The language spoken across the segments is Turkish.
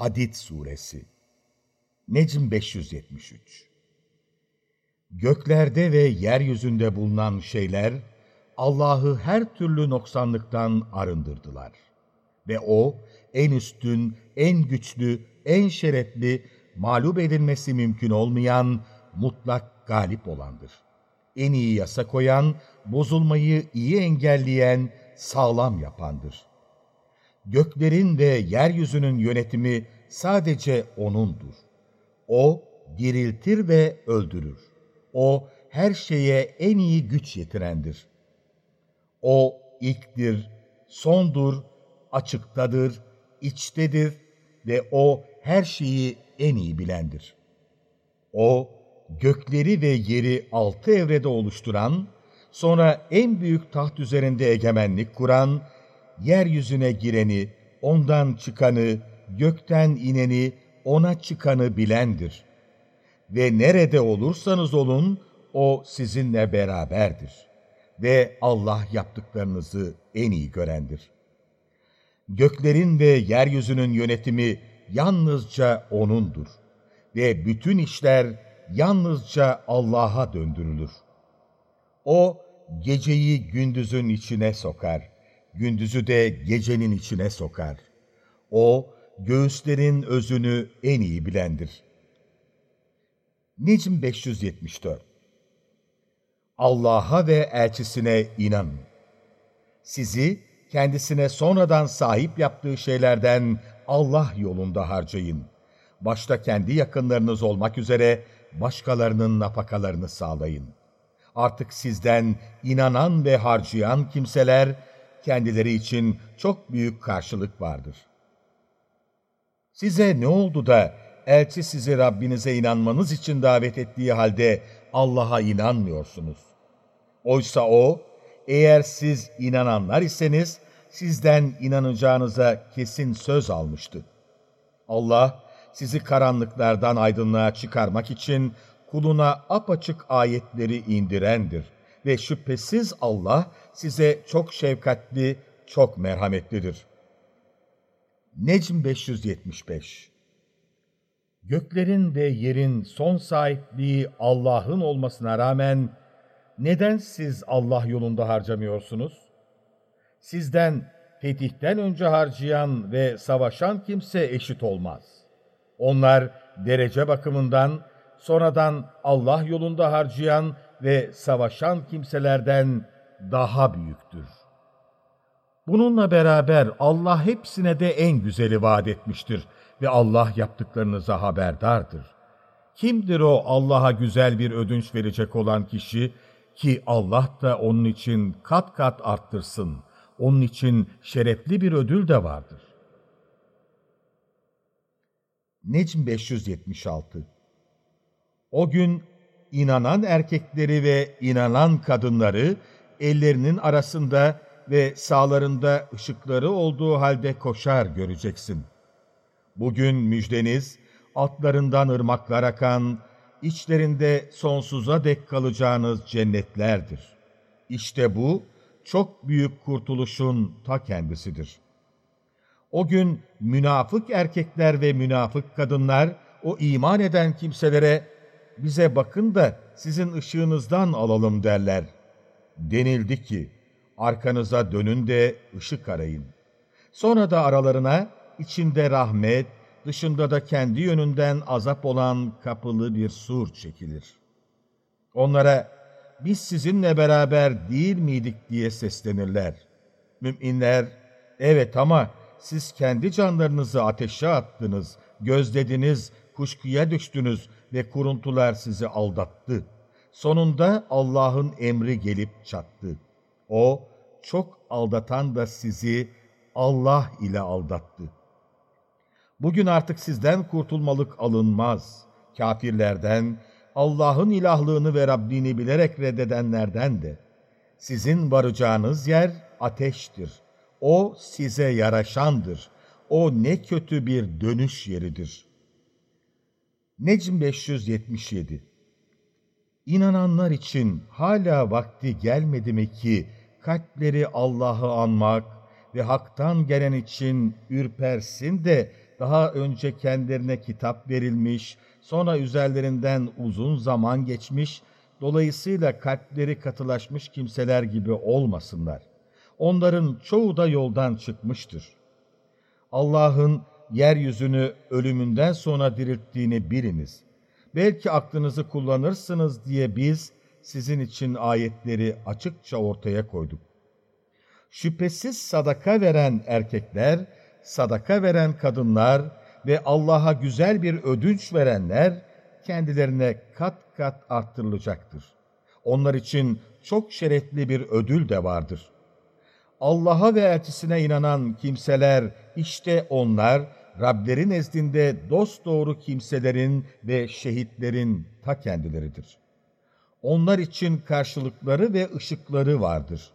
Hadid Suresi Necm 573 Göklerde ve yeryüzünde bulunan şeyler, Allah'ı her türlü noksanlıktan arındırdılar. Ve O, en üstün, en güçlü, en şerefli, mağlup edilmesi mümkün olmayan, mutlak galip olandır. En iyi yasa koyan, bozulmayı iyi engelleyen, sağlam yapandır. Göklerin ve yeryüzünün yönetimi sadece O'nundur. O, diriltir ve öldürür. O, her şeye en iyi güç yetirendir. O, ilktir, sondur, açıktadır, içtedir ve O, her şeyi en iyi bilendir. O, gökleri ve yeri altı evrede oluşturan, sonra en büyük taht üzerinde egemenlik kuran, yeryüzüne gireni, ondan çıkanı, gökten ineni, ona çıkanı bilendir. Ve nerede olursanız olun, o sizinle beraberdir. Ve Allah yaptıklarınızı en iyi görendir. Göklerin ve yeryüzünün yönetimi yalnızca O'nundur. Ve bütün işler yalnızca Allah'a döndürülür. O, geceyi gündüzün içine sokar, gündüzü de gecenin içine sokar. O, göğüslerin özünü en iyi bilendir. Necm 574 Allah'a ve elçisine inanın. Sizi kendisine sonradan sahip yaptığı şeylerden Allah yolunda harcayın. Başta kendi yakınlarınız olmak üzere başkalarının nafakalarını sağlayın. Artık sizden inanan ve harcayan kimseler kendileri için çok büyük karşılık vardır. Size ne oldu da elçi sizi Rabbinize inanmanız için davet ettiği halde Allah'a inanmıyorsunuz? Oysa O, eğer siz inananlar iseniz, sizden inanacağınıza kesin söz almıştı. Allah, sizi karanlıklardan aydınlığa çıkarmak için kuluna apaçık ayetleri indirendir. Ve şüphesiz Allah size çok şefkatli, çok merhametlidir. Necm 575 Göklerin ve yerin son sahipliği Allah'ın olmasına rağmen neden siz Allah yolunda harcamıyorsunuz? Sizden fetihten önce harcayan ve savaşan kimse eşit olmaz. Onlar derece bakımından sonradan Allah yolunda harcayan ve savaşan kimselerden daha büyüktür. Bununla beraber Allah hepsine de en güzeli vaat etmiştir ve Allah yaptıklarınıza haberdardır. Kimdir o Allah'a güzel bir ödünç verecek olan kişi ki Allah da onun için kat kat arttırsın. Onun için şerefli bir ödül de vardır. Necm 576 O gün inanan erkekleri ve inanan kadınları ellerinin arasında ve sağlarında ışıkları olduğu halde koşar göreceksin. Bugün müjdeniz, altlarından ırmaklar akan, içlerinde sonsuza dek kalacağınız cennetlerdir. İşte bu, çok büyük kurtuluşun ta kendisidir. O gün münafık erkekler ve münafık kadınlar, o iman eden kimselere, bize bakın da sizin ışığınızdan alalım derler. Denildi ki, arkanıza dönün de ışık arayın. Sonra da aralarına içinde rahmet, dışında da kendi yönünden azap olan kapılı bir sur çekilir. Onlara biz sizinle beraber değil miydik diye seslenirler. Müminler, evet ama siz kendi canlarınızı ateşe attınız, gözlediniz, kuşkuya düştünüz ve kuruntular sizi aldattı. Sonunda Allah'ın emri gelip çattı. O, çok aldatan da sizi Allah ile aldattı. Bugün artık sizden kurtulmalık alınmaz. Kafirlerden, Allah'ın ilahlığını ve Rabbini bilerek reddedenlerden de. Sizin varacağınız yer ateştir. O size yaraşandır. O ne kötü bir dönüş yeridir. Necm 577 İnananlar için hala vakti gelmedi mi ki kalpleri Allah'ı anmak ve haktan gelen için ürpersin de daha önce kendilerine kitap verilmiş, sonra üzerlerinden uzun zaman geçmiş, dolayısıyla kalpleri katılaşmış kimseler gibi olmasınlar. Onların çoğu da yoldan çıkmıştır. Allah'ın yeryüzünü ölümünden sonra dirilttiğini biliniz. Belki aklınızı kullanırsınız diye biz sizin için ayetleri açıkça ortaya koyduk. Şüphesiz sadaka veren erkekler, sadaka veren kadınlar ve Allah'a güzel bir ödünç verenler kendilerine kat kat arttırılacaktır. Onlar için çok şerefli bir ödül de vardır. Allah'a ve elçisine inanan kimseler işte onlar Rableri nezdinde dosdoğru kimselerin ve şehitlerin ta kendileridir. Onlar için karşılıkları ve ışıkları vardır.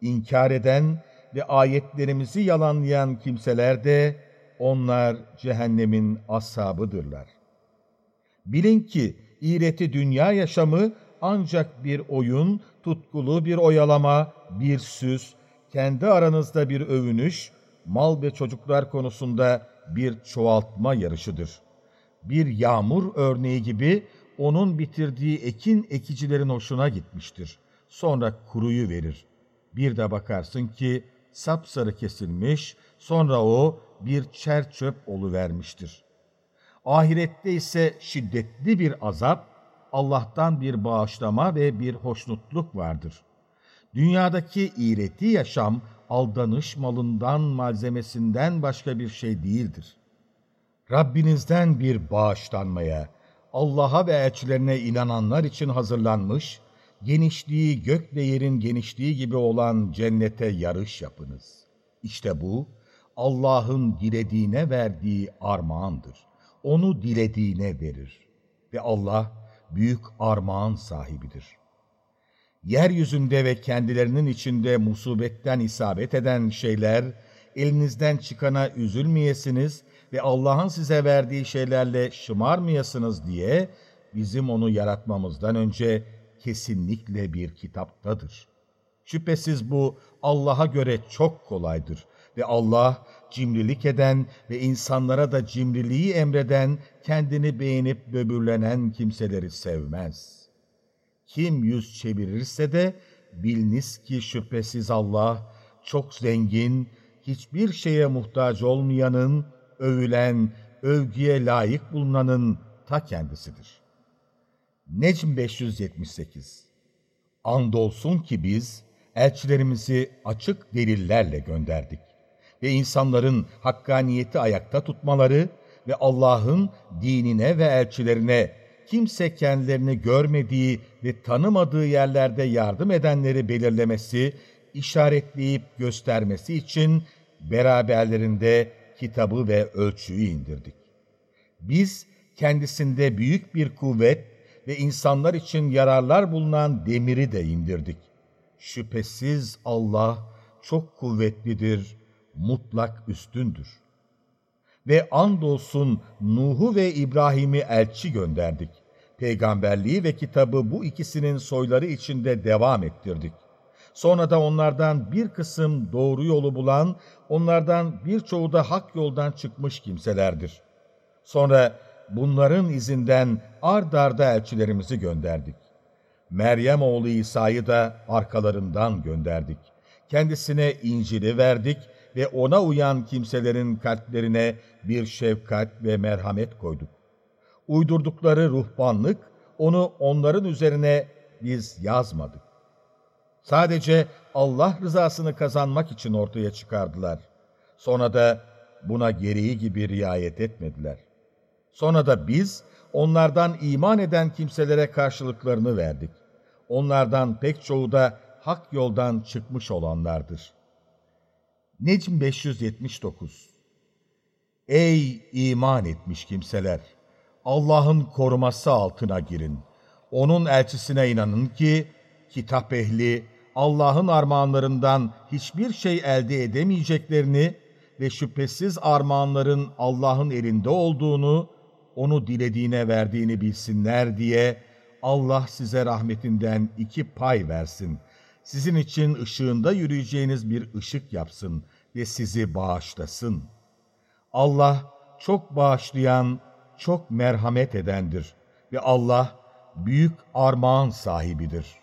İnkar eden ve ayetlerimizi yalanlayan kimseler de onlar cehennemin ashabıdırlar. Bilin ki iğreti dünya yaşamı ancak bir oyun, tutkulu bir oyalama, bir süs, kendi aranızda bir övünüş, mal ve çocuklar konusunda bir çoğaltma yarışıdır. Bir yağmur örneği gibi onun bitirdiği ekin ekicilerin hoşuna gitmiştir. Sonra kuruyu verir. Bir de bakarsın ki sapsarı kesilmiş, sonra o bir çer çöp vermiştir. Ahirette ise şiddetli bir azap, Allah'tan bir bağışlama ve bir hoşnutluk vardır. Dünyadaki iğreti yaşam, aldanış malından, malzemesinden başka bir şey değildir. Rabbinizden bir bağışlanmaya, Allah'a ve elçilerine inananlar için hazırlanmış, genişliği gökle yerin genişliği gibi olan cennete yarış yapınız. İşte bu, Allah'ın dilediğine verdiği armağandır. Onu dilediğine verir. Ve Allah büyük armağan sahibidir. Yeryüzünde ve kendilerinin içinde musibetten isabet eden şeyler, elinizden çıkana üzülmeyesiniz ve Allah'ın size verdiği şeylerle şımarmayasınız diye bizim onu yaratmamızdan önce kesinlikle bir kitaptadır. Şüphesiz bu Allah'a göre çok kolaydır ve Allah cimrilik eden ve insanlara da cimriliği emreden, kendini beğenip böbürlenen kimseleri sevmez. Kim yüz çevirirse de biliniz ki şüphesiz Allah çok zengin, hiçbir şeye muhtaç olmayanın, övülen, övgüye layık bulunanın ta kendisidir. Necm 578 Andolsun ki biz elçilerimizi açık delillerle gönderdik ve insanların hakkaniyeti ayakta tutmaları ve Allah'ın dinine ve elçilerine kimse kendilerini görmediği ve tanımadığı yerlerde yardım edenleri belirlemesi, işaretleyip göstermesi için beraberlerinde kitabı ve ölçüyü indirdik. Biz kendisinde büyük bir kuvvet ve insanlar için yararlar bulunan demiri de indirdik. Şüphesiz Allah çok kuvvetlidir, mutlak üstündür. Ve andolsun Nuh'u ve İbrahim'i elçi gönderdik. Peygamberliği ve kitabı bu ikisinin soyları içinde devam ettirdik. Sonra da onlardan bir kısım doğru yolu bulan, onlardan birçoğu da hak yoldan çıkmış kimselerdir. Sonra bunların izinden ard arda elçilerimizi gönderdik. Meryem oğlu İsa'yı da arkalarından gönderdik. Kendisine İncil'i verdik ve ona uyan kimselerin kalplerine bir şefkat ve merhamet koyduk. Uydurdukları ruhbanlık, onu onların üzerine biz yazmadık. Sadece Allah rızasını kazanmak için ortaya çıkardılar. Sonra da buna gereği gibi riayet etmediler. Sonra da biz onlardan iman eden kimselere karşılıklarını verdik. Onlardan pek çoğu da hak yoldan çıkmış olanlardır. Necm 579 Ey iman etmiş kimseler! Allah'ın koruması altına girin. Onun elçisine inanın ki, kitap ehli, Allah'ın armağanlarından hiçbir şey elde edemeyeceklerini ve şüphesiz armağanların Allah'ın elinde olduğunu, onu dilediğine verdiğini bilsinler diye Allah size rahmetinden iki pay versin. Sizin için ışığında yürüyeceğiniz bir ışık yapsın ve sizi bağışlasın. Allah çok bağışlayan, çok merhamet edendir ve Allah büyük armağan sahibidir.